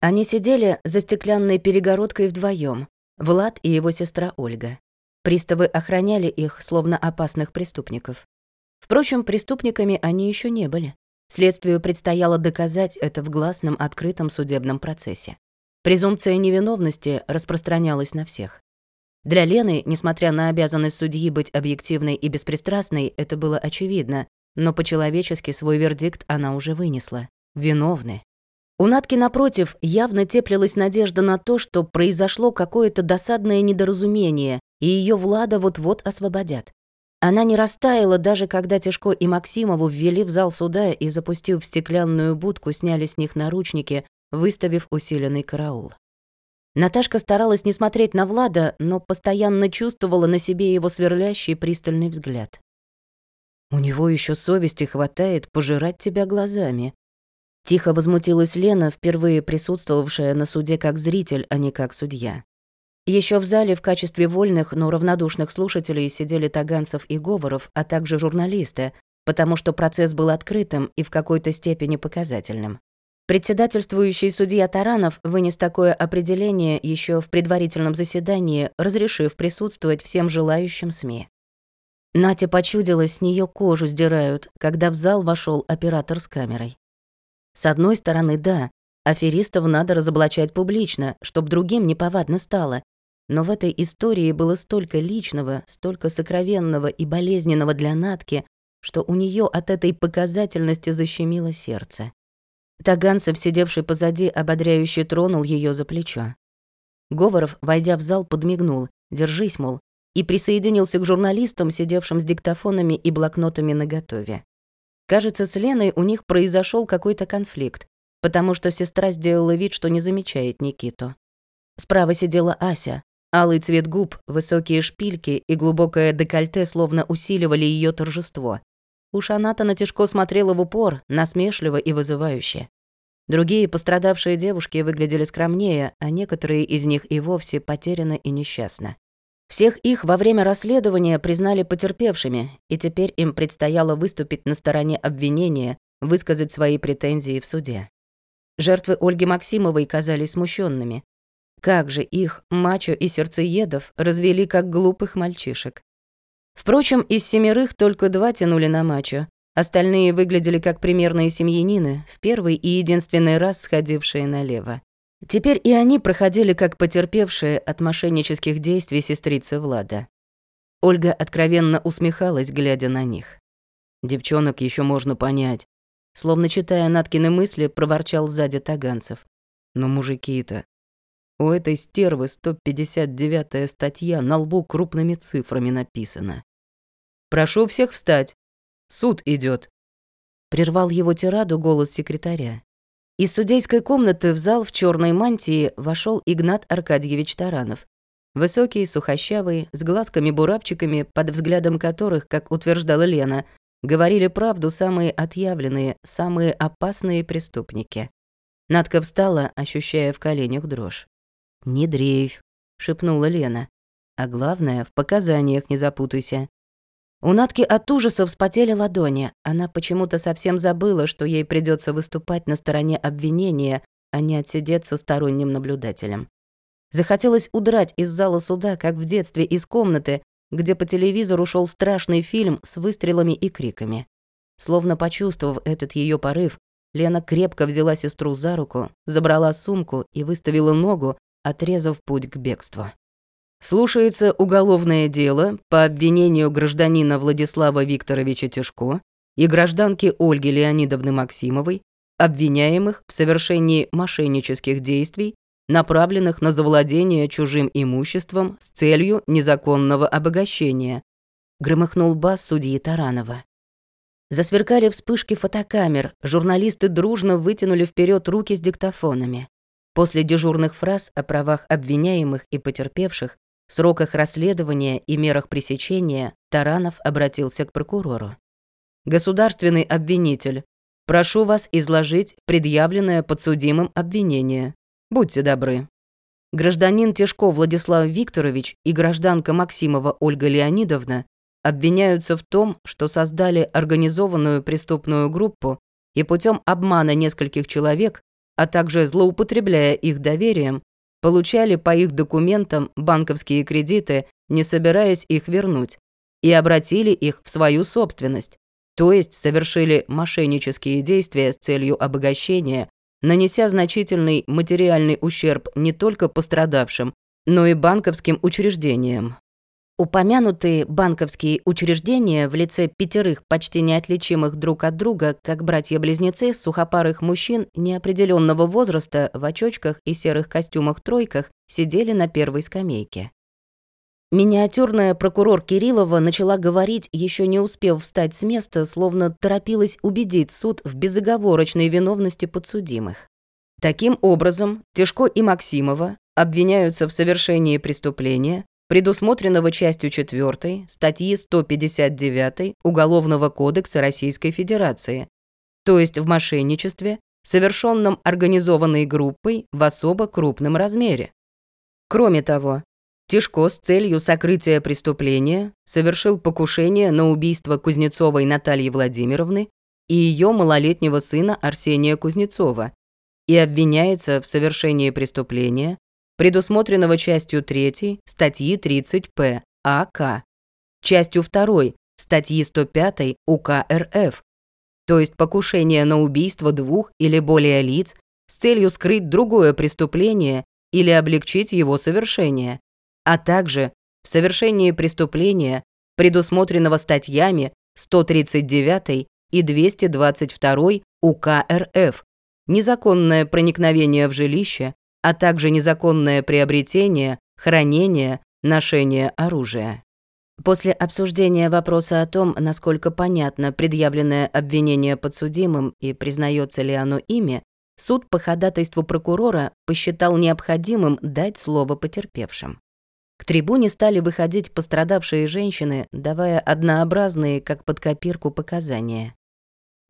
Они сидели за стеклянной перегородкой вдвоем, Влад и его сестра Ольга. Приставы охраняли их, словно опасных преступников. Впрочем, преступниками они еще не были. Следствию предстояло доказать это в гласном открытом судебном процессе. Презумпция невиновности распространялась на всех. Для Лены, несмотря на обязанность судьи быть объективной и беспристрастной, это было очевидно, но по-человечески свой вердикт она уже вынесла. Виновны. У Натки, напротив, явно теплилась надежда на то, что произошло какое-то досадное недоразумение, и ее Влада вот-вот освободят. Она не растаяла, даже когда Тишко и Максимову ввели в зал суда и, запустив в стеклянную будку, сняли с них наручники, выставив усиленный караул. Наташка старалась не смотреть на Влада, но постоянно чувствовала на себе его сверлящий пристальный взгляд. «У него еще совести хватает пожирать тебя глазами», Тихо возмутилась Лена, впервые присутствовавшая на суде как зритель, а не как судья. Еще в зале в качестве вольных, но равнодушных слушателей сидели Таганцев и Говоров, а также журналисты, потому что процесс был открытым и в какой-то степени показательным. Председательствующий судья Таранов вынес такое определение еще в предварительном заседании, разрешив присутствовать всем желающим СМИ. Нате почудилось, с нее кожу сдирают, когда в зал вошел оператор с камерой. С одной стороны, да, аферистов надо разоблачать публично, чтобы другим неповадно стало. Но в этой истории было столько личного, столько сокровенного и болезненного для Натки, что у нее от этой показательности защемило сердце. Таганцев, сидевший позади, ободряюще тронул ее за плечо. Говоров, войдя в зал, подмигнул «Держись, мол», и присоединился к журналистам, сидевшим с диктофонами и блокнотами наготове. Кажется, с Леной у них произошел какой-то конфликт, потому что сестра сделала вид, что не замечает Никиту. Справа сидела Ася. Алый цвет губ, высокие шпильки и глубокое декольте словно усиливали ее торжество. Уж она-то на смотрела в упор, насмешливо и вызывающе. Другие пострадавшие девушки выглядели скромнее, а некоторые из них и вовсе потеряны и несчастны. Всех их во время расследования признали потерпевшими, и теперь им предстояло выступить на стороне обвинения, высказать свои претензии в суде. Жертвы Ольги Максимовой казались смущенными. Как же их, мачо и сердцеедов, развели как глупых мальчишек. Впрочем, из семерых только два тянули на мачо, остальные выглядели как примерные семьянины, в первый и единственный раз сходившие налево. Теперь и они проходили как потерпевшие от мошеннических действий сестрицы Влада. Ольга откровенно усмехалась, глядя на них. Девчонок еще можно понять. Словно читая Наткины мысли, проворчал сзади Таганцев. Но мужики-то... У этой стервы 159-я статья на лбу крупными цифрами написана. «Прошу всех встать. Суд идет. Прервал его тираду голос секретаря. Из судейской комнаты в зал в черной мантии вошел Игнат Аркадьевич Таранов. Высокий, сухощавый, с глазками-бурабчиками, под взглядом которых, как утверждала Лена, говорили правду самые отъявленные, самые опасные преступники. Надка встала, ощущая в коленях дрожь. «Не дрейфь», — шепнула Лена. «А главное, в показаниях не запутайся. У Натки от ужаса вспотели ладони. Она почему-то совсем забыла, что ей придется выступать на стороне обвинения, а не отсидеться сторонним наблюдателем. Захотелось удрать из зала суда, как в детстве из комнаты, где по телевизору шел страшный фильм с выстрелами и криками. Словно почувствовав этот ее порыв, Лена крепко взяла сестру за руку, забрала сумку и выставила ногу, отрезав путь к бегству. Слушается уголовное дело по обвинению гражданина Владислава Викторовича Тишко и гражданки Ольги Леонидовны Максимовой, обвиняемых в совершении мошеннических действий, направленных на завладение чужим имуществом с целью незаконного обогащения, громыхнул бас судьи Таранова. Засверкали вспышки фотокамер, журналисты дружно вытянули вперед руки с диктофонами. После дежурных фраз о правах обвиняемых и потерпевших сроках расследования и мерах пресечения Таранов обратился к прокурору. «Государственный обвинитель, прошу вас изложить предъявленное подсудимым обвинение. Будьте добры». Гражданин Тишко Владислав Викторович и гражданка Максимова Ольга Леонидовна обвиняются в том, что создали организованную преступную группу и путем обмана нескольких человек а также злоупотребляя их доверием, получали по их документам банковские кредиты, не собираясь их вернуть, и обратили их в свою собственность, то есть совершили мошеннические действия с целью обогащения, нанеся значительный материальный ущерб не только пострадавшим, но и банковским учреждениям. Упомянутые банковские учреждения в лице пятерых почти неотличимых друг от друга, как братья-близнецы сухопарых мужчин неопределенного возраста в очочках и серых костюмах-тройках сидели на первой скамейке. Миниатюрная прокурор Кириллова начала говорить, еще не успев встать с места, словно торопилась убедить суд в безоговорочной виновности подсудимых. Таким образом, Тишко и Максимова обвиняются в совершении преступления, предусмотренного частью 4 статьи 159 Уголовного кодекса Российской Федерации, то есть в мошенничестве, совершенном организованной группой в особо крупном размере. Кроме того, Тишко с целью сокрытия преступления совершил покушение на убийство Кузнецовой Натальи Владимировны и ее малолетнего сына Арсения Кузнецова и обвиняется в совершении преступления, предусмотренного частью 3 статьи 30 П АК, частью 2 статьи 105 УК РФ, то есть покушение на убийство двух или более лиц с целью скрыть другое преступление или облегчить его совершение, а также в совершении преступления, предусмотренного статьями 139 и 222 УК РФ, незаконное проникновение в жилище, а также незаконное приобретение, хранение, ношение оружия. После обсуждения вопроса о том, насколько понятно предъявленное обвинение подсудимым и признается ли оно ими, суд по ходатайству прокурора посчитал необходимым дать слово потерпевшим. К трибуне стали выходить пострадавшие женщины, давая однообразные, как под копирку, показания.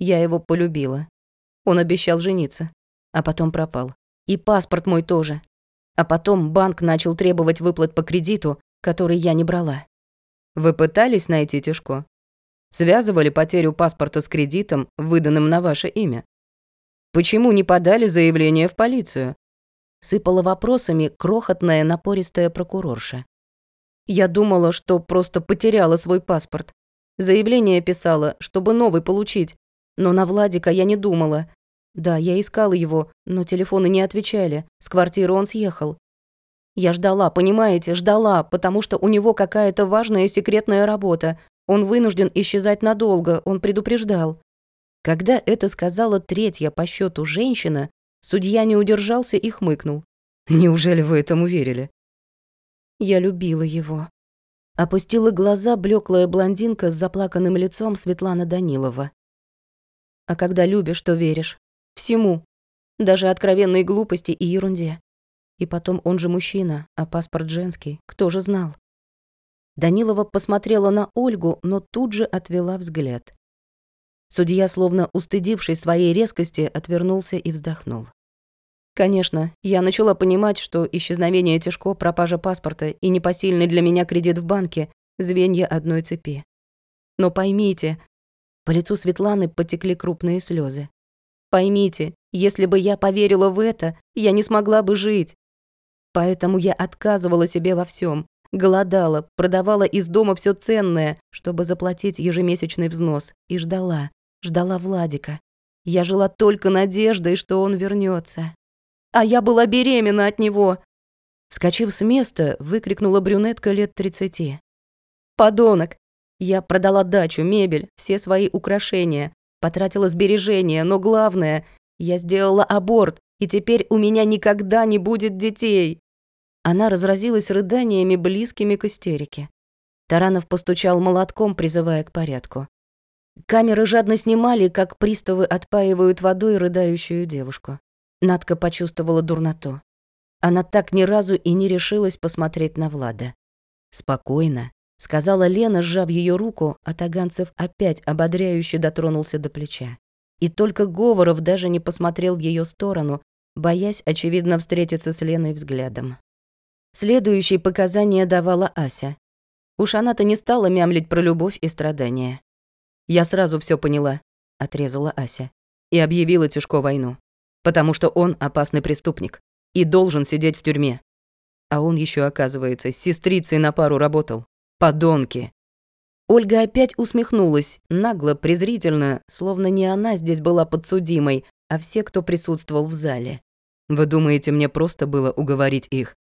Я его полюбила. Он обещал жениться, а потом пропал. И паспорт мой тоже. А потом банк начал требовать выплат по кредиту, который я не брала. Вы пытались найти Тишко? Связывали потерю паспорта с кредитом, выданным на ваше имя? Почему не подали заявление в полицию? Сыпала вопросами крохотная напористая прокурорша. Я думала, что просто потеряла свой паспорт. Заявление писала, чтобы новый получить. Но на Владика я не думала. Да, я искала его, но телефоны не отвечали. С квартиры он съехал. Я ждала, понимаете, ждала, потому что у него какая-то важная секретная работа. Он вынужден исчезать надолго, он предупреждал. Когда это сказала третья по счету женщина, судья не удержался и хмыкнул. Неужели вы этому верили? Я любила его. Опустила глаза блеклая блондинка с заплаканным лицом Светлана Данилова. А когда любишь, то веришь. Всему. Даже откровенной глупости и ерунде. И потом он же мужчина, а паспорт женский. Кто же знал? Данилова посмотрела на Ольгу, но тут же отвела взгляд. Судья, словно устыдившись своей резкости, отвернулся и вздохнул. Конечно, я начала понимать, что исчезновение Тишко, пропажа паспорта и непосильный для меня кредит в банке — звенья одной цепи. Но поймите, по лицу Светланы потекли крупные слезы. Поймите, если бы я поверила в это, я не смогла бы жить. Поэтому я отказывала себе во всем, голодала, продавала из дома все ценное, чтобы заплатить ежемесячный взнос, и ждала, ждала Владика. Я жила только надеждой, что он вернется. А я была беременна от него. Вскочив с места, выкрикнула брюнетка лет тридцати. «Подонок! Я продала дачу, мебель, все свои украшения, потратила сбережения, но главное, я сделала аборт, и теперь у меня никогда не будет детей. Она разразилась рыданиями, близкими к истерике. Таранов постучал молотком, призывая к порядку. Камеры жадно снимали, как приставы отпаивают водой рыдающую девушку. Надка почувствовала дурноту. Она так ни разу и не решилась посмотреть на Влада. Спокойно, сказала Лена, сжав ее руку, а Таганцев опять ободряюще дотронулся до плеча. И только Говоров даже не посмотрел в ее сторону, боясь, очевидно, встретиться с Леной взглядом. Следующие показания давала Ася. Уж она-то не стала мямлить про любовь и страдания. «Я сразу все поняла», — отрезала Ася. И объявила Тюшко войну. потому что он опасный преступник и должен сидеть в тюрьме. А он еще, оказывается, с сестрицей на пару работал. Подонки. Ольга опять усмехнулась, нагло, презрительно, словно не она здесь была подсудимой, а все, кто присутствовал в зале. «Вы думаете, мне просто было уговорить их?»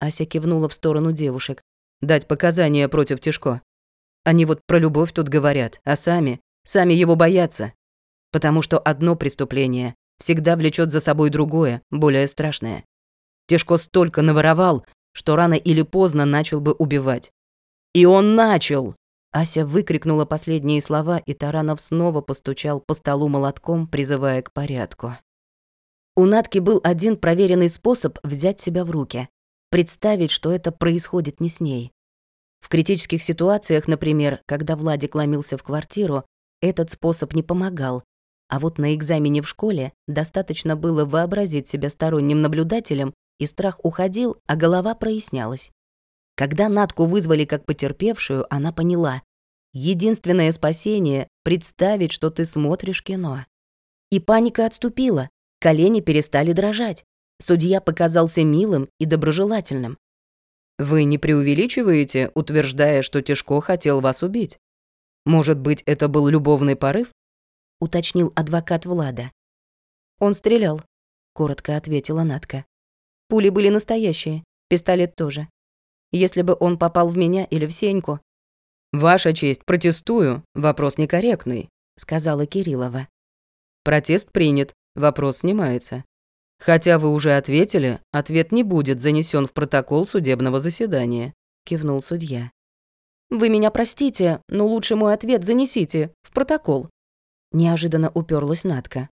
Ася кивнула в сторону девушек. «Дать показания против Тишко. Они вот про любовь тут говорят, а сами, сами его боятся. Потому что одно преступление всегда влечет за собой другое, более страшное. Тишко столько наворовал, что рано или поздно начал бы убивать. И он начал! Ася выкрикнула последние слова, и Таранов снова постучал по столу молотком, призывая к порядку. У Натки был один проверенный способ взять себя в руки. Представить, что это происходит не с ней. В критических ситуациях, например, когда Владик ломился в квартиру, этот способ не помогал. А вот на экзамене в школе достаточно было вообразить себя сторонним наблюдателем, и страх уходил, а голова прояснялась. Когда Натку вызвали как потерпевшую, она поняла. Единственное спасение — представить, что ты смотришь кино. И паника отступила, колени перестали дрожать. Судья показался милым и доброжелательным. «Вы не преувеличиваете, утверждая, что Тишко хотел вас убить? Может быть, это был любовный порыв?» — уточнил адвокат Влада. «Он стрелял», — коротко ответила Натка. «Пули были настоящие, пистолет тоже. Если бы он попал в меня или в Сеньку. «Ваша честь, протестую. Вопрос некорректный», — сказала Кириллова. «Протест принят. Вопрос снимается. Хотя вы уже ответили, ответ не будет занесен в протокол судебного заседания», — кивнул судья. «Вы меня простите, но лучше мой ответ занесите в протокол», — неожиданно уперлась Натка.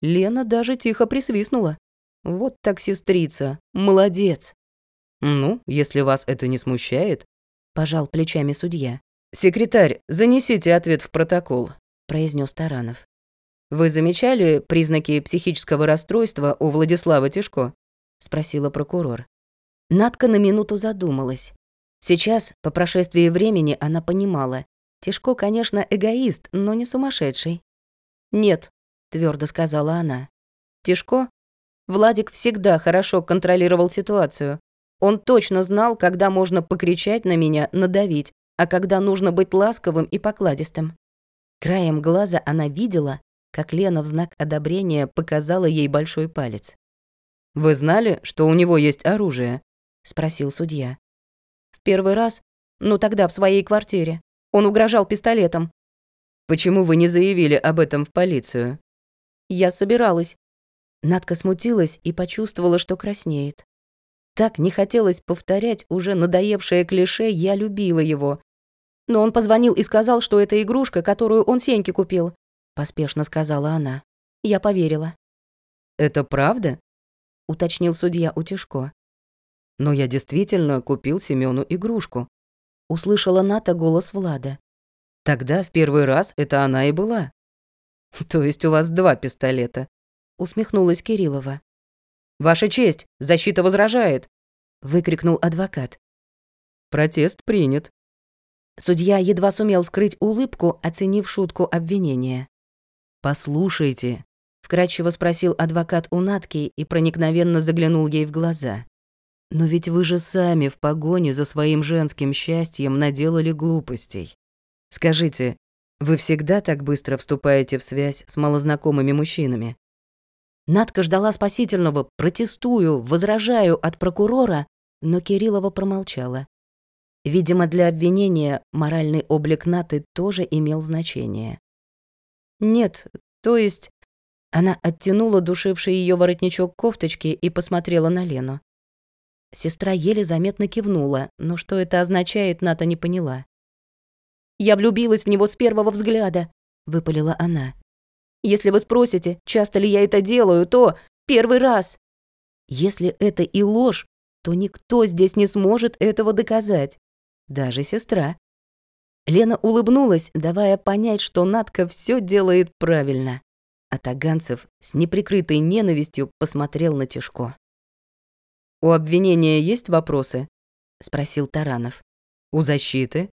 Лена даже тихо присвистнула. «Вот так сестрица, молодец!» «Ну, если вас это не смущает», — пожал плечами судья. «Секретарь, занесите ответ в протокол», — произнес Таранов. «Вы замечали признаки психического расстройства у Владислава Тишко?» — спросила прокурор. Надка на минуту задумалась. Сейчас, по прошествии времени, она понимала. Тишко, конечно, эгоист, но не сумасшедший. «Нет», — твердо сказала она. «Тишко? Владик всегда хорошо контролировал ситуацию. Он точно знал, когда можно покричать на меня, надавить, а когда нужно быть ласковым и покладистым. Краем глаза она видела, как Лена в знак одобрения показала ей большой палец. «Вы знали, что у него есть оружие?» — спросил судья. «В первый раз? Ну тогда в своей квартире. Он угрожал пистолетом». «Почему вы не заявили об этом в полицию?» «Я собиралась». Надка смутилась и почувствовала, что краснеет. Так не хотелось повторять уже надоевшее клише «я любила его». Но он позвонил и сказал, что это игрушка, которую он Сеньке купил. Поспешно сказала она. Я поверила. «Это правда?» — уточнил судья Утешко. «Но я действительно купил Семёну игрушку». Услышала Ната голос Влада. «Тогда в первый раз это она и была». «То есть у вас два пистолета?» — усмехнулась Кириллова. «Ваша честь, защита возражает!» — выкрикнул адвокат. «Протест принят». Судья едва сумел скрыть улыбку, оценив шутку обвинения. «Послушайте», — вкратчиво спросил адвокат у Натки и проникновенно заглянул ей в глаза. «Но ведь вы же сами в погоне за своим женским счастьем наделали глупостей. Скажите, вы всегда так быстро вступаете в связь с малознакомыми мужчинами? Надка ждала спасительного «протестую», «возражаю» от прокурора, но Кириллова промолчала. Видимо, для обвинения моральный облик Наты тоже имел значение. «Нет, то есть...» Она оттянула душивший ее воротничок кофточки и посмотрела на Лену. Сестра еле заметно кивнула, но что это означает, Ната не поняла. «Я влюбилась в него с первого взгляда», — выпалила она. Если вы спросите, часто ли я это делаю, то первый раз. Если это и ложь, то никто здесь не сможет этого доказать. Даже сестра. Лена улыбнулась, давая понять, что Надка все делает правильно. А Таганцев с неприкрытой ненавистью посмотрел на Тишко. «У обвинения есть вопросы?» — спросил Таранов. «У защиты?»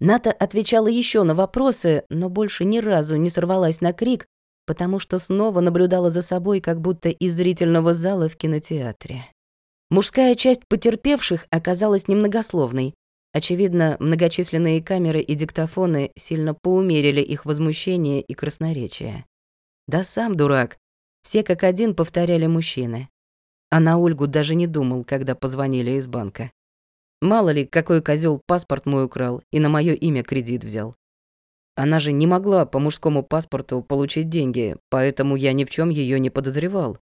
Ната отвечала еще на вопросы, но больше ни разу не сорвалась на крик, потому что снова наблюдала за собой, как будто из зрительного зала в кинотеатре. Мужская часть потерпевших оказалась немногословной. Очевидно, многочисленные камеры и диктофоны сильно поумерили их возмущение и красноречие. Да сам дурак. Все как один повторяли мужчины. А на Ольгу даже не думал, когда позвонили из банка. Мало ли, какой козел паспорт мой украл и на мое имя кредит взял. Она же не могла по мужскому паспорту получить деньги, поэтому я ни в чем ее не подозревал.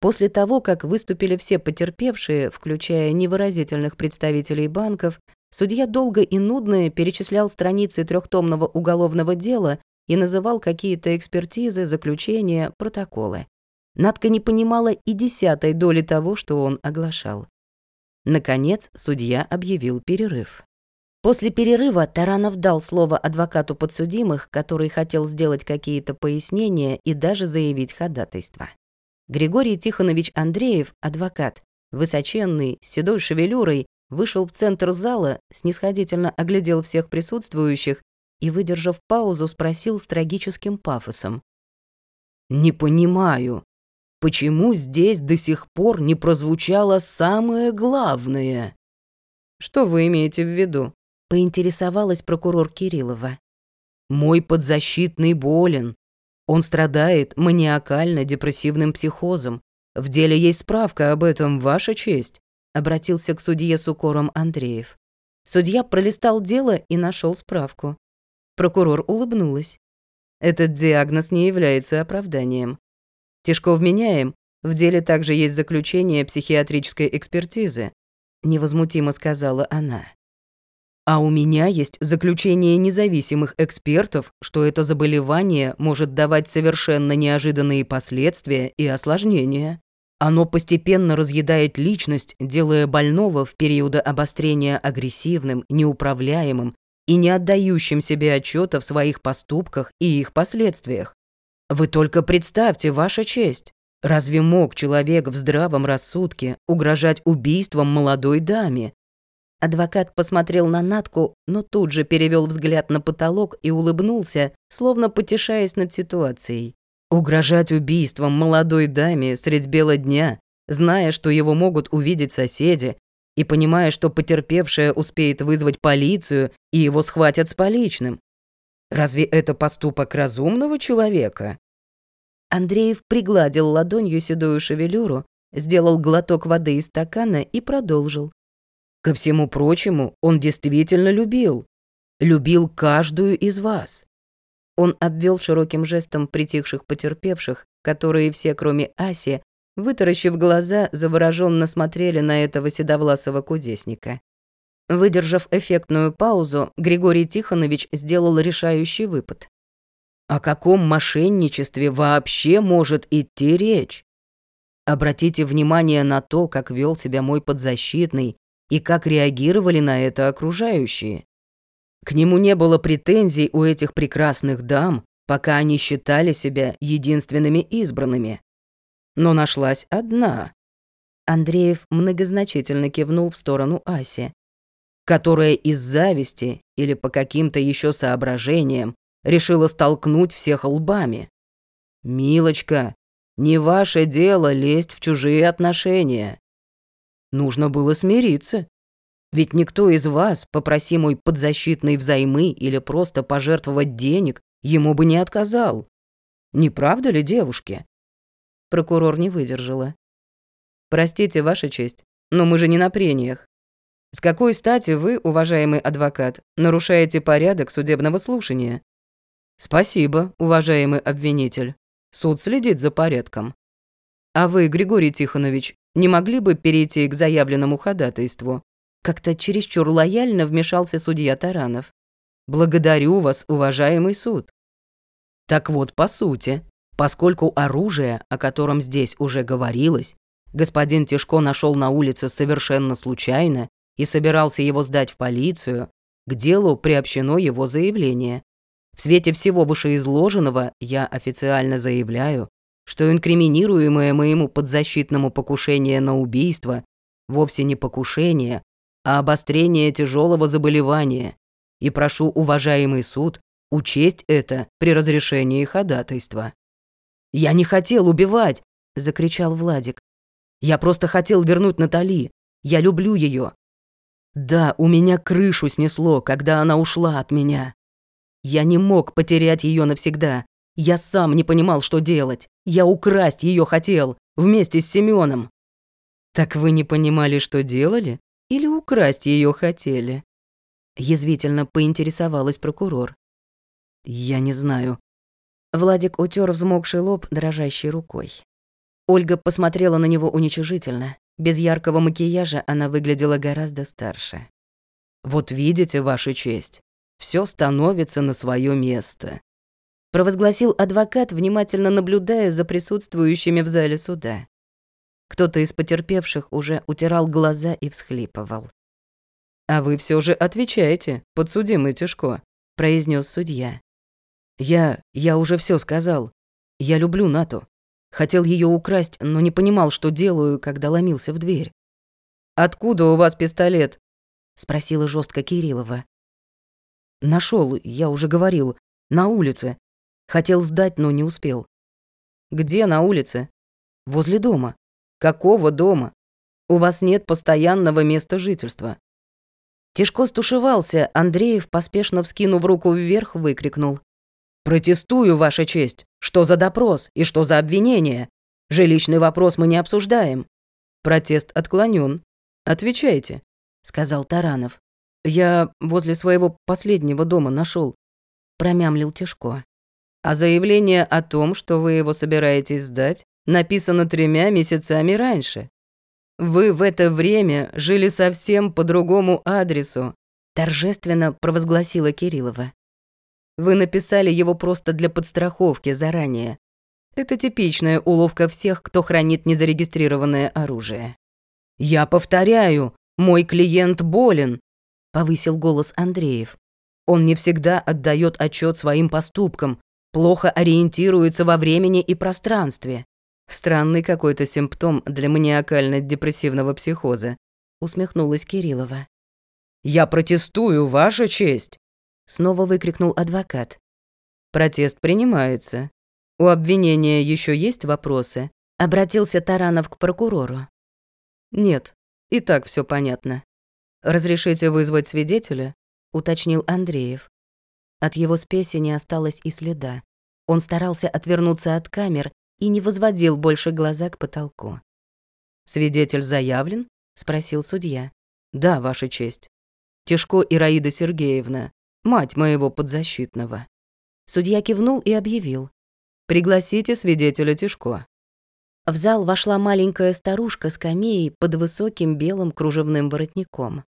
После того, как выступили все потерпевшие, включая невыразительных представителей банков, судья долго и нудно перечислял страницы трехтомного уголовного дела и называл какие-то экспертизы, заключения, протоколы. Надка не понимала и десятой доли того, что он оглашал. Наконец, судья объявил перерыв. После перерыва Таранов дал слово адвокату подсудимых, который хотел сделать какие-то пояснения и даже заявить ходатайство. Григорий Тихонович Андреев, адвокат, высоченный, с седой шевелюрой, вышел в центр зала, снисходительно оглядел всех присутствующих и, выдержав паузу, спросил с трагическим пафосом. «Не понимаю, почему здесь до сих пор не прозвучало самое главное?» «Что вы имеете в виду?» — поинтересовалась прокурор Кириллова. «Мой подзащитный болен. Он страдает маниакально-депрессивным психозом. В деле есть справка об этом, Ваша честь», — обратился к судье с укором Андреев. Судья пролистал дело и нашел справку. Прокурор улыбнулась. Этот диагноз не является оправданием. Тяжко вменяем, в деле также есть заключение психиатрической экспертизы, невозмутимо сказала она. А у меня есть заключение независимых экспертов, что это заболевание может давать совершенно неожиданные последствия и осложнения. Оно постепенно разъедает личность, делая больного в периоды обострения агрессивным, неуправляемым и не отдающим себе отчета в своих поступках и их последствиях. Вы только представьте, ваша честь, разве мог человек в здравом рассудке угрожать убийством молодой даме, Адвокат посмотрел на Натку, но тут же перевел взгляд на потолок и улыбнулся, словно потешаясь над ситуацией. Угрожать убийством молодой даме средь бела дня, зная, что его могут увидеть соседи, и понимая, что потерпевшая успеет вызвать полицию и его схватят с поличным. Разве это поступок разумного человека? Андреев пригладил ладонью седую шевелюру, сделал глоток воды из стакана и продолжил. Ко всему прочему, он действительно любил. Любил каждую из вас. Он обвел широким жестом притихших потерпевших, которые все, кроме Аси, вытаращив глаза, завороженно смотрели на этого седовласого кудесника. Выдержав эффектную паузу, Григорий Тихонович сделал решающий выпад. О каком мошенничестве вообще может идти речь? Обратите внимание на то, как вел себя мой подзащитный, и как реагировали на это окружающие. К нему не было претензий у этих прекрасных дам, пока они считали себя единственными избранными. Но нашлась одна. Андреев многозначительно кивнул в сторону Аси, которая из зависти или по каким-то еще соображениям решила столкнуть всех лбами. «Милочка, не ваше дело лезть в чужие отношения. Нужно было смириться. Ведь никто из вас, попроси мой подзащитный взаймы или просто пожертвовать денег, ему бы не отказал. Не правда ли, девушки?» Прокурор не выдержала. «Простите, Ваша честь, но мы же не на прениях. С какой стати вы, уважаемый адвокат, нарушаете порядок судебного слушания?» «Спасибо, уважаемый обвинитель. Суд следит за порядком. А вы, Григорий Тихонович, не могли бы перейти к заявленному ходатайству?» Как-то чересчур лояльно вмешался судья Таранов. «Благодарю вас, уважаемый суд». Так вот, по сути, поскольку оружие, о котором здесь уже говорилось, господин Тишко нашел на улице совершенно случайно и собирался его сдать в полицию, к делу приобщено его заявление. В свете всего вышеизложенного я официально заявляю, что инкриминируемое моему подзащитному покушение на убийство вовсе не покушение, а обострение тяжелого заболевания, и прошу уважаемый суд учесть это при разрешении ходатайства. «Я не хотел убивать!» — закричал Владик. «Я просто хотел вернуть Натали. Я люблю ее. Да, у меня крышу снесло, когда она ушла от меня. Я не мог потерять ее навсегда. Я сам не понимал, что делать. Я украсть ее хотел, вместе с Семеном. Так вы не понимали, что делали? Или украсть ее хотели? Язвительно поинтересовалась прокурор. Я не знаю. Владик утер взмокший лоб дрожащей рукой. Ольга посмотрела на него уничижительно. Без яркого макияжа она выглядела гораздо старше. «Вот видите, Ваша честь, все становится на свое место», провозгласил адвокат, внимательно наблюдая за присутствующими в зале суда. Кто-то из потерпевших уже утирал глаза и всхлипывал. «А вы все же отвечаете, подсудимый Тишко», — произнес судья. «Я... я уже все сказал. Я люблю Нату. Хотел ее украсть, но не понимал, что делаю, когда ломился в дверь. «Откуда у вас пистолет?» — спросила жестко Кириллова. Нашел, я уже говорил, на улице. Хотел сдать, но не успел. Где на улице? Возле дома. Какого дома? У вас нет постоянного места жительства. Тишко стушевался, Андреев, поспешно вскинув руку вверх, выкрикнул. «Протестую, Ваша честь! Что за допрос и что за обвинение? Жилищный вопрос мы не обсуждаем». «Протест отклонен. Отвечайте», — сказал Таранов. «Я возле своего последнего дома нашел, промямлил Тишко. «А заявление о том, что вы его собираетесь сдать, написано тремя месяцами раньше. Вы в это время жили совсем по другому адресу», торжественно провозгласила Кириллова. Вы написали его просто для подстраховки заранее. Это типичная уловка всех, кто хранит незарегистрированное оружие. «Я повторяю, мой клиент болен», — повысил голос Андреев. «Он не всегда отдает отчет своим поступкам, плохо ориентируется во времени и пространстве». «Странный какой-то симптом для маниакально-депрессивного психоза», — усмехнулась Кириллова. «Я протестую, Ваша честь!» Снова выкрикнул адвокат. Протест принимается. У обвинения еще есть вопросы? Обратился Таранов к прокурору. Нет, и так все понятно. Разрешите вызвать свидетеля? Уточнил Андреев. От его спеси не осталось и следа. Он старался отвернуться от камер и не возводил больше глаза к потолку. «Свидетель заявлен?» — спросил судья. «Да, Ваша честь. Тишко Ираида Сергеевна, мать моего подзащитного. Судья кивнул и объявил. «Пригласите свидетеля Тишко». В зал вошла маленькая старушка с камеей под высоким белым кружевным воротником.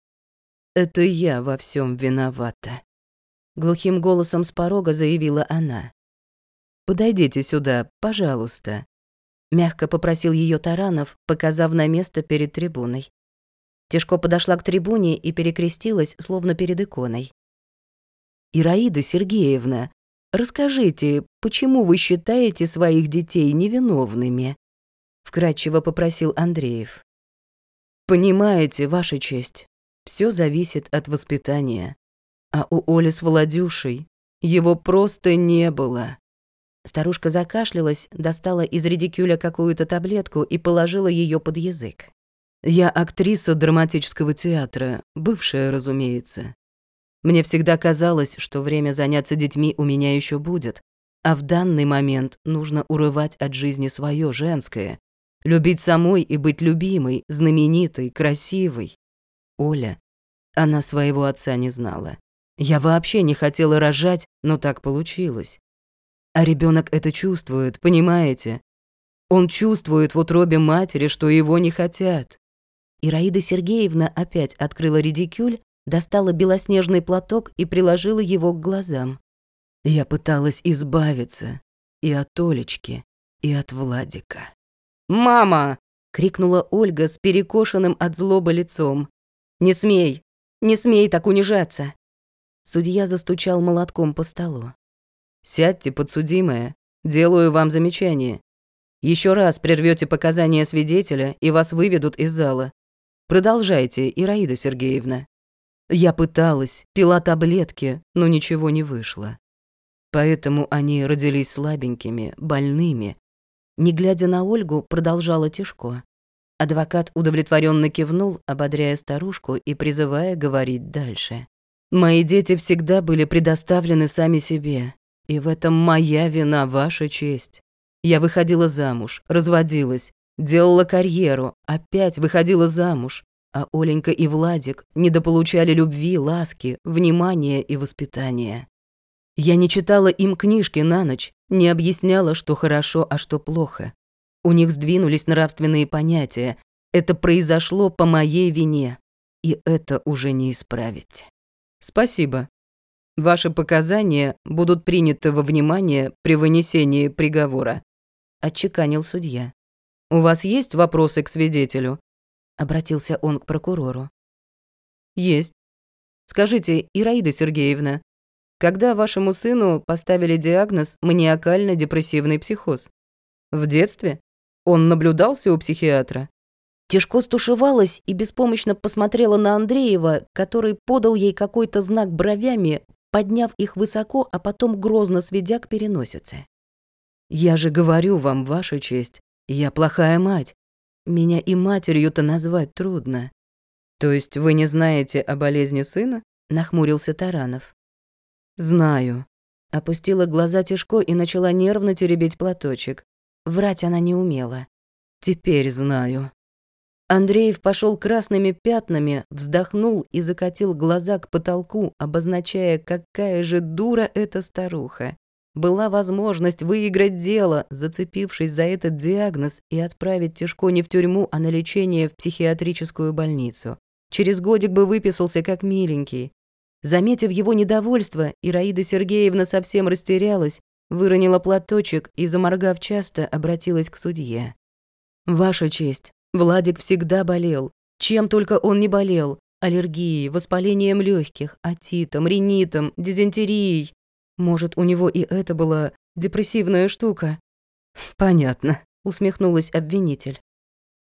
«Это я во всем виновата», — глухим голосом с порога заявила она. «Подойдите сюда, пожалуйста», — мягко попросил ее Таранов, показав на место перед трибуной. Тишко подошла к трибуне и перекрестилась, словно перед иконой. Ираида Сергеевна, расскажите, почему вы считаете своих детей невиновными?» Вкратчиво попросил Андреев. «Понимаете, Ваша честь, все зависит от воспитания. А у Оли с Володюшей его просто не было». Старушка закашлялась, достала из редикюля какую-то таблетку и положила ее под язык. «Я актриса драматического театра, бывшая, разумеется. Мне всегда казалось, что время заняться детьми у меня еще будет, а в данный момент нужно урывать от жизни свое женское, любить самой и быть любимой, знаменитой, красивой. Оля, она своего отца не знала. Я вообще не хотела рожать, но так получилось. А ребенок это чувствует, понимаете? Он чувствует в утробе матери, что его не хотят. Ираида Сергеевна опять открыла редикюль достала белоснежный платок и приложила его к глазам. Я пыталась избавиться и от Олечки, и от Владика. «Мама!» — крикнула Ольга с перекошенным от злобы лицом. «Не смей! Не смей так унижаться!» Судья застучал молотком по столу. «Сядьте, подсудимая. Делаю вам замечание. Еще раз прервете показания свидетеля, и вас выведут из зала. Продолжайте, Ираида Сергеевна». Я пыталась, пила таблетки, но ничего не вышло. Поэтому они родились слабенькими, больными, Не глядя на Ольгу, продолжала Тишко. Адвокат удовлетворенно кивнул, ободряя старушку и призывая говорить дальше. «Мои дети всегда были предоставлены сами себе, и в этом моя вина, ваша честь. Я выходила замуж, разводилась, делала карьеру, опять выходила замуж, а Оленька и Владик недополучали любви, ласки, внимания и воспитания. Я не читала им книжки на ночь, не объясняла, что хорошо, а что плохо. У них сдвинулись нравственные понятия. Это произошло по моей вине, и это уже не исправить. Спасибо. Ваши показания будут приняты во внимание при вынесении приговора, отчеканил судья. У вас есть вопросы к свидетелю? Обратился он к прокурору. Есть. Скажите, Ираида Сергеевна, когда вашему сыну поставили диагноз маниакально-депрессивный психоз? В детстве? Он наблюдался у психиатра? Тишко стушевалась и беспомощно посмотрела на Андреева, который подал ей какой-то знак бровями, подняв их высоко, а потом грозно сведя к переносице. «Я же говорю вам, ваша честь, я плохая мать. Меня и матерью-то назвать трудно». «То есть вы не знаете о болезни сына?» — нахмурился Таранов. «Знаю». Опустила глаза Тишко и начала нервно теребить платочек. Врать она не умела. «Теперь знаю». Андреев пошел красными пятнами, вздохнул и закатил глаза к потолку, обозначая, какая же дура эта старуха. Была возможность выиграть дело, зацепившись за этот диагноз и отправить Тишко не в тюрьму, а на лечение в психиатрическую больницу. Через годик бы выписался как миленький. Заметив его недовольство, Ираида Сергеевна совсем растерялась, выронила платочек и, заморгав часто, обратилась к судье. «Ваша честь, Владик всегда болел. Чем только он не болел. Аллергией, воспалением легких, атитом, ринитом, дизентерией. Может, у него и это была депрессивная штука?» «Понятно», — усмехнулась обвинитель.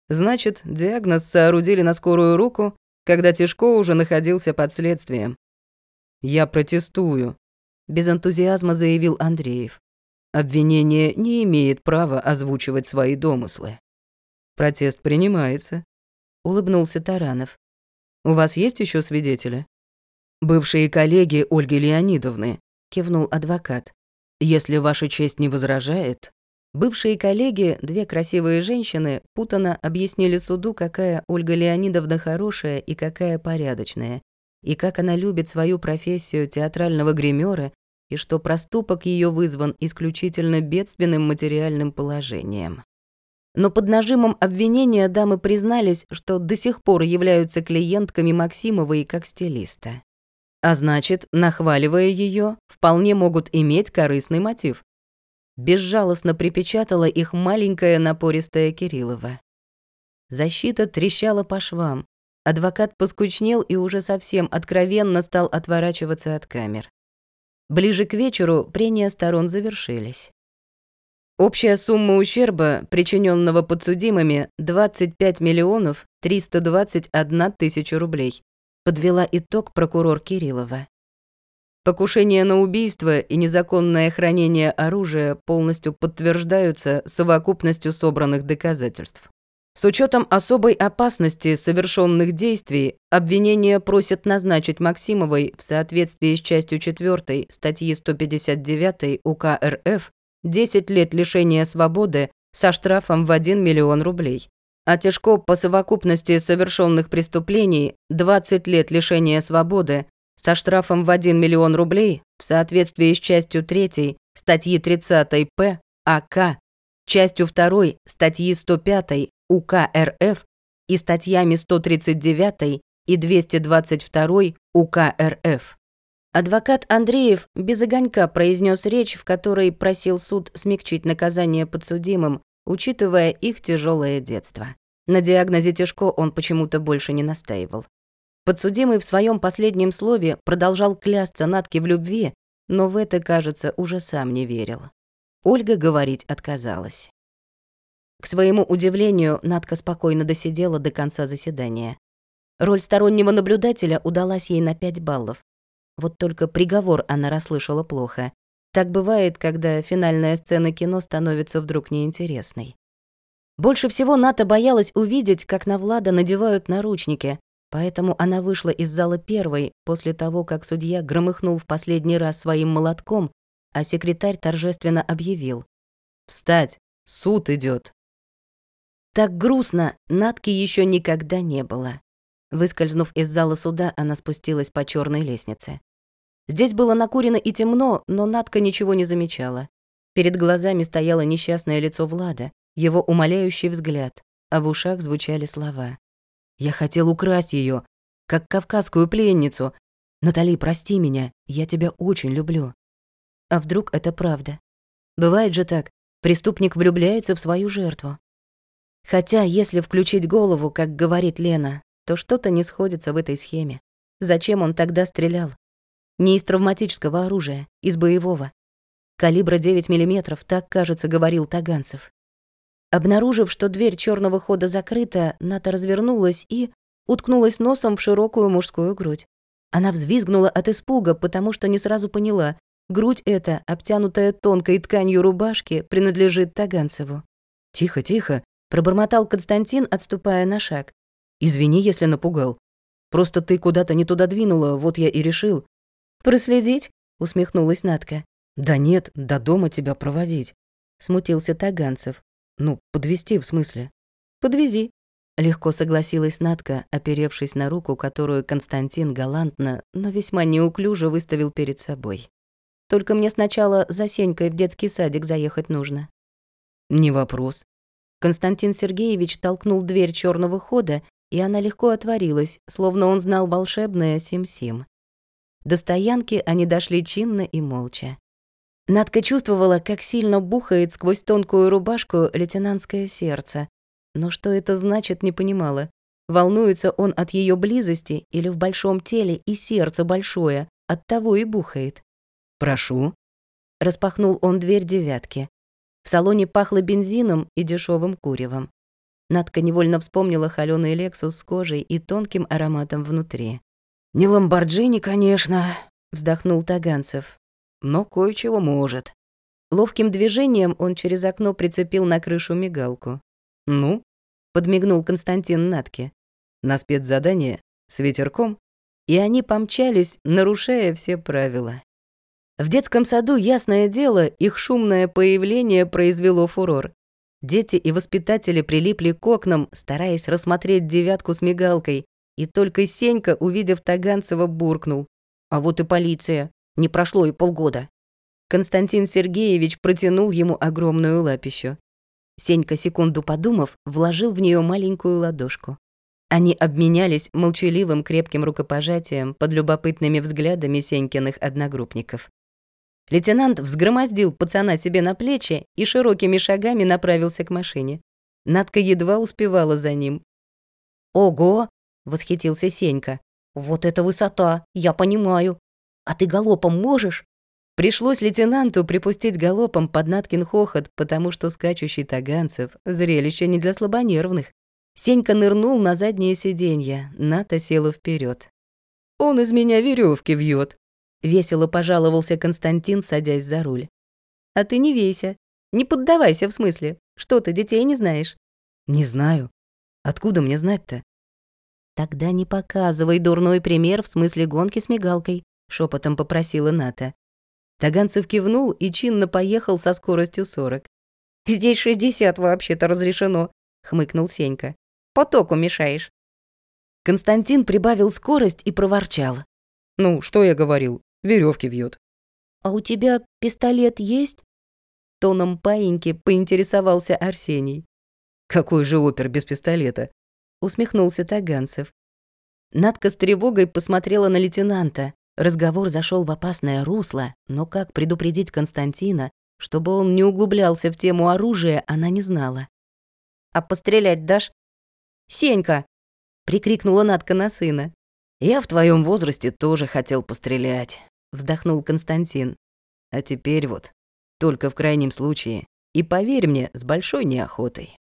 «Значит, диагноз соорудили на скорую руку, когда Тишко уже находился под следствием. «Я протестую», — без энтузиазма заявил Андреев. «Обвинение не имеет права озвучивать свои домыслы». «Протест принимается», — улыбнулся Таранов. «У вас есть еще свидетели?» «Бывшие коллеги Ольги Леонидовны», — кивнул адвокат. «Если ваша честь не возражает...» Бывшие коллеги, две красивые женщины, путано объяснили суду, какая Ольга Леонидовна хорошая и какая порядочная, и как она любит свою профессию театрального гримера, и что проступок ее вызван исключительно бедственным материальным положением. Но под нажимом обвинения дамы признались, что до сих пор являются клиентками Максимовой как стилиста. А значит, нахваливая ее, вполне могут иметь корыстный мотив. Безжалостно припечатала их маленькая напористая Кириллова. Защита трещала по швам, Адвокат поскучнел и уже совсем откровенно стал отворачиваться от камер. Ближе к вечеру прения сторон завершились. Общая сумма ущерба, причиненного подсудимыми, 25 миллионов 321 тысяча рублей, подвела итог прокурор Кириллова. Покушение на убийство и незаконное хранение оружия полностью подтверждаются совокупностью собранных доказательств. С учетом особой опасности совершенных действий, обвинение просит назначить Максимовой в соответствии с частью 4 статьи 159 УК РФ 10 лет лишения свободы со штрафом в 1 миллион рублей. А тяжко по совокупности совершенных преступлений 20 лет лишения свободы со штрафом в 1 миллион рублей в соответствии с частью 3 статьи 30 П АК, частью 2 статьи 105 УК РФ и статьями 139 и 222 УК РФ. Адвокат Андреев без огонька произнес речь, в которой просил суд смягчить наказание подсудимым, учитывая их тяжелое детство. На диагнозе тяжко он почему-то больше не настаивал. Подсудимый в своем последнем слове продолжал клясться Натке в любви, но в это, кажется, уже сам не верил. Ольга говорить отказалась. К своему удивлению, Надка спокойно досидела до конца заседания. Роль стороннего наблюдателя удалась ей на 5 баллов. Вот только приговор она расслышала плохо. Так бывает, когда финальная сцена кино становится вдруг неинтересной. Больше всего Ната боялась увидеть, как на Влада надевают наручники, поэтому она вышла из зала первой, после того, как судья громыхнул в последний раз своим молотком, а секретарь торжественно объявил. «Встать! Суд идет. Так грустно Натки еще никогда не было. Выскользнув из зала суда, она спустилась по черной лестнице. Здесь было накурено и темно, но Натка ничего не замечала. Перед глазами стояло несчастное лицо Влада, его умоляющий взгляд, а в ушах звучали слова. «Я хотел украсть ее, как кавказскую пленницу. Натали, прости меня, я тебя очень люблю». А вдруг это правда? Бывает же так, преступник влюбляется в свою жертву. Хотя, если включить голову, как говорит Лена, то что-то не сходится в этой схеме. Зачем он тогда стрелял? Не из травматического оружия, из боевого. Калибра 9 мм, так, кажется, говорил Таганцев. Обнаружив, что дверь черного хода закрыта, Ната развернулась и уткнулась носом в широкую мужскую грудь. Она взвизгнула от испуга, потому что не сразу поняла, грудь эта, обтянутая тонкой тканью рубашки, принадлежит Таганцеву. «Тихо, тихо», — пробормотал Константин, отступая на шаг. «Извини, если напугал. Просто ты куда-то не туда двинула, вот я и решил». «Проследить?» — усмехнулась Натка. «Да нет, до дома тебя проводить», — смутился Таганцев. Ну, подвести в смысле. Подвези. Легко согласилась Натка, оперевшись на руку, которую Константин галантно, но весьма неуклюже выставил перед собой. Только мне сначала за Сенькой в детский садик заехать нужно. Не вопрос. Константин Сергеевич толкнул дверь черного хода, и она легко отворилась, словно он знал волшебное Сим-Сим. До стоянки они дошли чинно и молча. Надка чувствовала, как сильно бухает сквозь тонкую рубашку лейтенантское сердце. Но что это значит, не понимала. Волнуется он от ее близости или в большом теле и сердце большое, от того и бухает. «Прошу». Распахнул он дверь девятки. В салоне пахло бензином и дешевым куревом. Надка невольно вспомнила холёный Лексус с кожей и тонким ароматом внутри. «Не Ламборджини, конечно», — вздохнул Таганцев но кое-чего может. Ловким движением он через окно прицепил на крышу мигалку. «Ну?» — подмигнул Константин Натке. «На спецзадание? С ветерком?» И они помчались, нарушая все правила. В детском саду, ясное дело, их шумное появление произвело фурор. Дети и воспитатели прилипли к окнам, стараясь рассмотреть девятку с мигалкой, и только Сенька, увидев Таганцева, буркнул. «А вот и полиция. Не прошло и полгода. Константин Сергеевич протянул ему огромную лапищу. Сенька, секунду подумав, вложил в нее маленькую ладошку. Они обменялись молчаливым крепким рукопожатием под любопытными взглядами Сенькиных одногруппников. Лейтенант взгромоздил пацана себе на плечи и широкими шагами направился к машине. Надка едва успевала за ним. «Ого!» — восхитился Сенька. «Вот это высота! Я понимаю! А ты галопом можешь?» Пришлось лейтенанту припустить галопом под Наткин хохот, потому что скачущий таганцев — зрелище не для слабонервных. Сенька нырнул на заднее сиденье, Ната села вперед. «Он из меня веревки вьет, весело пожаловался Константин, садясь за руль. «А ты не вейся. Не поддавайся в смысле. Что ты, детей не знаешь?» «Не знаю. Откуда мне знать-то?» «Тогда не показывай дурной пример в смысле гонки с мигалкой шепотом попросила Ната. Таганцев кивнул и чинно поехал со скоростью 40. «Здесь 60 вообще-то разрешено», — хмыкнул Сенька. «Потоку мешаешь». Константин прибавил скорость и проворчал. «Ну, что я говорил? Веревки вьет. «А у тебя пистолет есть?» Тоном паиньки поинтересовался Арсений. «Какой же опер без пистолета?» — усмехнулся Таганцев. Надка с тревогой посмотрела на лейтенанта. Разговор зашел в опасное русло, но как предупредить Константина, чтобы он не углублялся в тему оружия, она не знала. «А пострелять дашь?» «Сенька!» — прикрикнула Надка на сына. «Я в твоем возрасте тоже хотел пострелять», — вздохнул Константин. «А теперь вот, только в крайнем случае. И поверь мне, с большой неохотой».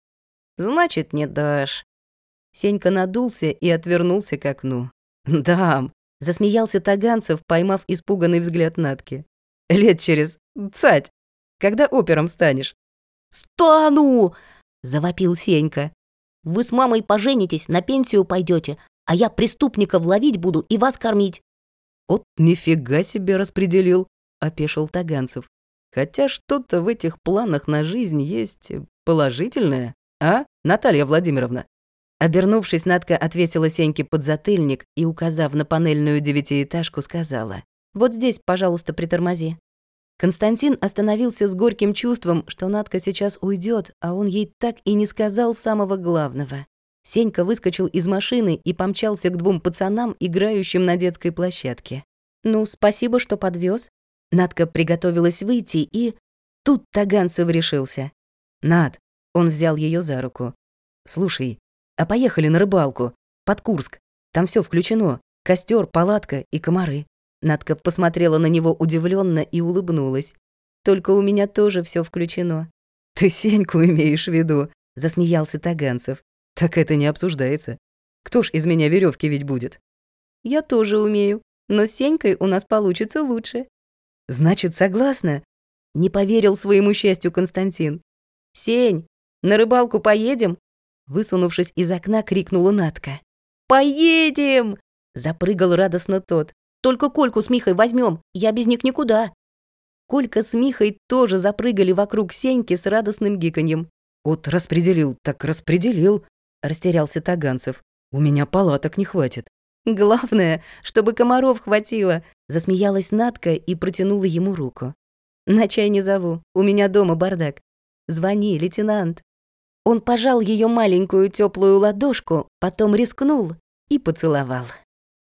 «Значит, не дашь». Сенька надулся и отвернулся к окну. «Дам», Засмеялся Таганцев, поймав испуганный взгляд Натки. Лет через Цать, когда опером станешь?» «Стану!» — завопил Сенька. «Вы с мамой поженитесь, на пенсию пойдете, а я преступников ловить буду и вас кормить». «Вот нифига себе распределил», — опешил Таганцев. «Хотя что-то в этих планах на жизнь есть положительное, а, Наталья Владимировна?» Обернувшись, Надка ответила Сеньке подзатыльник и, указав на панельную девятиэтажку, сказала. «Вот здесь, пожалуйста, притормози». Константин остановился с горьким чувством, что Надка сейчас уйдет, а он ей так и не сказал самого главного. Сенька выскочил из машины и помчался к двум пацанам, играющим на детской площадке. «Ну, спасибо, что подвез. Надка приготовилась выйти, и... Тут Таганцев решился. «Над!» — он взял ее за руку. «Слушай, а поехали на рыбалку, под Курск. Там все включено. Костер, палатка и комары». Надка посмотрела на него удивленно и улыбнулась. «Только у меня тоже все включено». «Ты Сеньку имеешь в виду?» — засмеялся Таганцев. «Так это не обсуждается. Кто ж из меня веревки ведь будет?» «Я тоже умею, но с Сенькой у нас получится лучше». «Значит, согласна?» — не поверил своему счастью Константин. «Сень, на рыбалку поедем?» Высунувшись из окна, крикнула Натка. «Поедем!» — запрыгал радостно тот. Только Кольку с Михой возьмем, я без них никуда». Колька с Михой тоже запрыгали вокруг Сеньки с радостным гиканьем. «Вот распределил, так распределил», — растерялся Таганцев. «У меня палаток не хватит». «Главное, чтобы комаров хватило», — засмеялась Надка и протянула ему руку. «На чай не зову, у меня дома бардак. Звони, лейтенант». Он пожал ее маленькую теплую ладошку, потом рискнул и поцеловал.